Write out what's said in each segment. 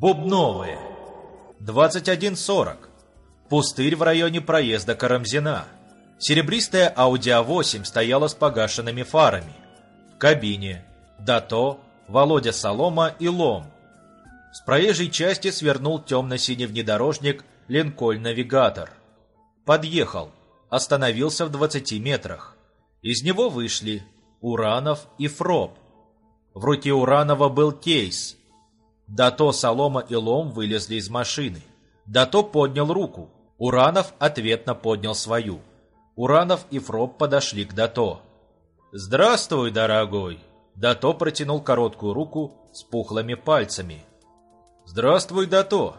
Бубновые. 21.40. Пустырь в районе проезда Карамзина. Серебристая Audi A8 стояла с погашенными фарами. В кабине. Дато, Володя Солома и Лом. С проезжей части свернул темно-синий внедорожник Линкольн-навигатор. Подъехал. Остановился в 20 метрах. Из него вышли Уранов и Фроб. В руке Уранова был кейс. Дато, Солома и Лом вылезли из машины. Дато поднял руку. Уранов ответно поднял свою. Уранов и Фроб подошли к Дато. «Здравствуй, дорогой!» Дато протянул короткую руку с пухлыми пальцами. «Здравствуй, Дато!»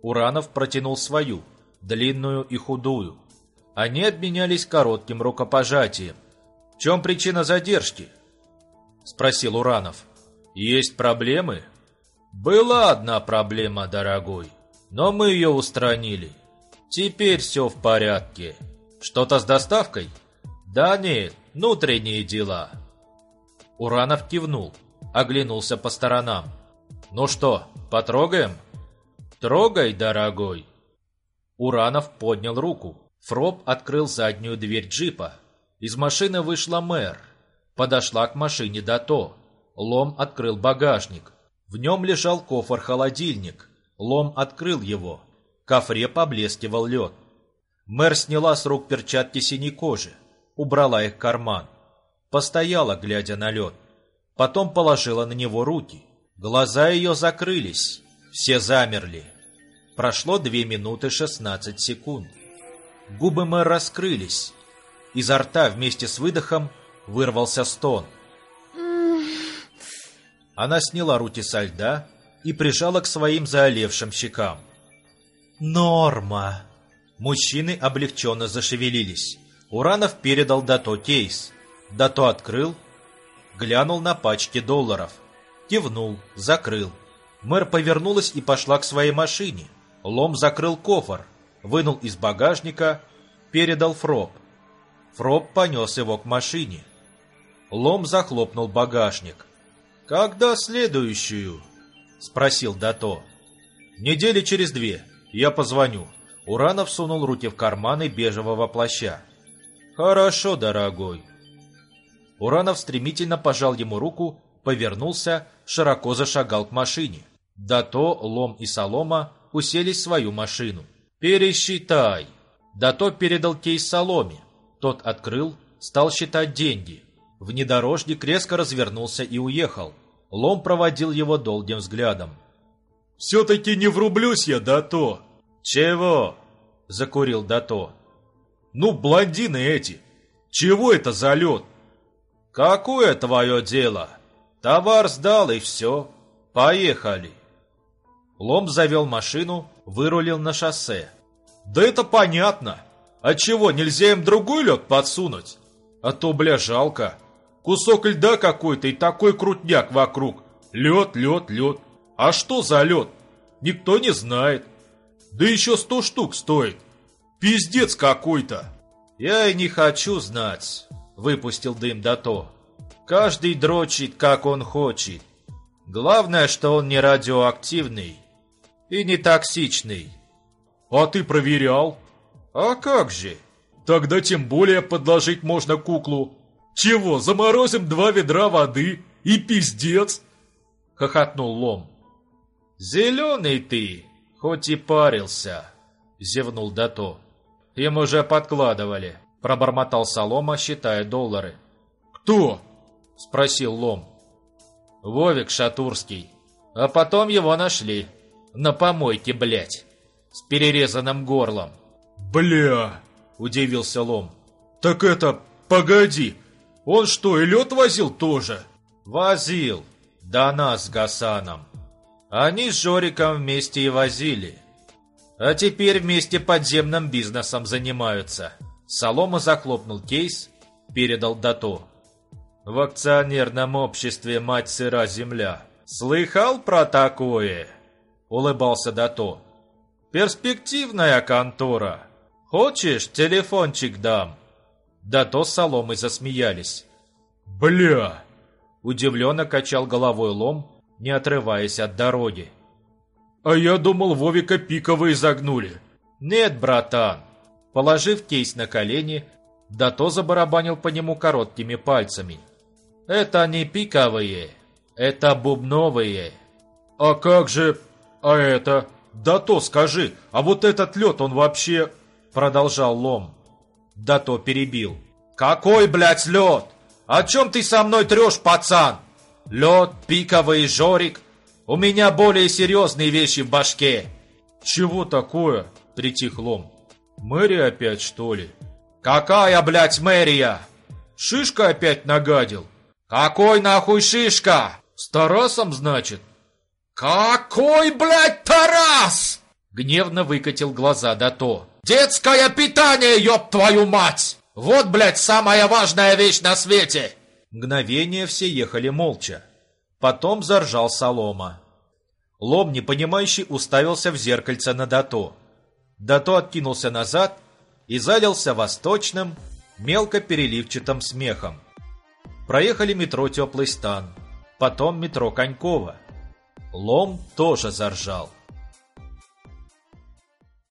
Уранов протянул свою, длинную и худую. Они обменялись коротким рукопожатием. «В чем причина задержки?» Спросил Уранов. «Есть проблемы?» «Была одна проблема, дорогой, но мы ее устранили. Теперь все в порядке. Что-то с доставкой?» «Да нет, внутренние дела». Уранов кивнул, оглянулся по сторонам. «Ну что, потрогаем?» «Трогай, дорогой!» Уранов поднял руку. Фроб открыл заднюю дверь джипа. Из машины вышла мэр. Подошла к машине Дато. Лом открыл багажник. В нем лежал кофр-холодильник. Лом открыл его. В кофре поблескивал лед. Мэр сняла с рук перчатки синей кожи. Убрала их в карман. Постояла, глядя на лед. Потом положила на него руки. Глаза ее закрылись. Все замерли. Прошло две минуты шестнадцать секунд. Губы мэр раскрылись. Изо рта вместе с выдохом вырвался стон. Она сняла руки со льда и прижала к своим заолевшим щекам. «Норма!» Мужчины облегченно зашевелились. Уранов передал Дато кейс. Дато открыл, глянул на пачки долларов. Кивнул, закрыл. Мэр повернулась и пошла к своей машине. Лом закрыл кофр, вынул из багажника, передал Фроб. Фроб понес его к машине. Лом захлопнул багажник. «Когда следующую?» — спросил Дато. «Недели через две. Я позвоню». Уранов сунул руки в карманы бежевого плаща. «Хорошо, дорогой». Уранов стремительно пожал ему руку, повернулся, широко зашагал к машине. Дато, Лом и Солома уселись в свою машину. «Пересчитай!» Дато передал кейс Соломе. Тот открыл, стал считать деньги. Внедорожник резко развернулся и уехал. Лом проводил его долгим взглядом. «Все-таки не врублюсь я, Дато!» «Чего?» – закурил Дато. «Ну, блондины эти! Чего это за лед?» «Какое твое дело? Товар сдал и все. Поехали!» Лом завел машину, вырулил на шоссе. «Да это понятно!» А чего, нельзя им другой лед подсунуть? А то, бля, жалко. Кусок льда какой-то и такой крутняк вокруг. Лед, лед, лед. А что за лед? Никто не знает. Да еще сто штук стоит. Пиздец какой-то. Я и не хочу знать, выпустил дым Дато. Каждый дрочит, как он хочет. Главное, что он не радиоактивный и не токсичный. А ты проверял? «А как же? Тогда тем более подложить можно куклу. Чего, заморозим два ведра воды и пиздец?» Хохотнул Лом. «Зеленый ты, хоть и парился», — зевнул Дато. «Им уже подкладывали», — пробормотал Солома, считая доллары. «Кто?» — спросил Лом. «Вовик Шатурский. А потом его нашли. На помойке, блядь. С перерезанным горлом. «Бля!» – удивился Лом. «Так это, погоди, он что, и лед возил тоже?» «Возил. До нас с Гасаном. Они с Жориком вместе и возили. А теперь вместе подземным бизнесом занимаются». Солома захлопнул кейс, передал Дато. «В акционерном обществе «Мать сыра земля». Слыхал про такое?» Улыбался Дато. «Перспективная контора». Хочешь, телефончик дам?» Да то с соломой засмеялись. «Бля!» Удивленно качал головой лом, не отрываясь от дороги. А я думал, Вовика пиковые загнули. Нет, братан. Положив кейс на колени, Дато забарабанил по нему короткими пальцами. Это не пиковые, это бубновые. А как же... А это... Дато, скажи, а вот этот лед, он вообще... Продолжал Лом. Дато перебил. Какой, блядь, лед? О чем ты со мной трешь, пацан? Лед, пиковый жорик. У меня более серьезные вещи в башке. Чего такое? Притих Лом. Мэрия опять, что ли? Какая, блядь, мэрия? Шишка опять нагадил. Какой нахуй шишка? С Тарасом, значит? Какой, блядь, Тарас? Гневно выкатил глаза Дато. Детское питание, ёб твою мать! Вот, блядь, самая важная вещь на свете! Мгновение все ехали молча. Потом заржал Солома. Лом, непонимающий, уставился в зеркальце на Дато. Дато откинулся назад и залился восточным, мелко переливчатым смехом. Проехали метро «Теплый стан», потом метро Конькова. Лом тоже заржал.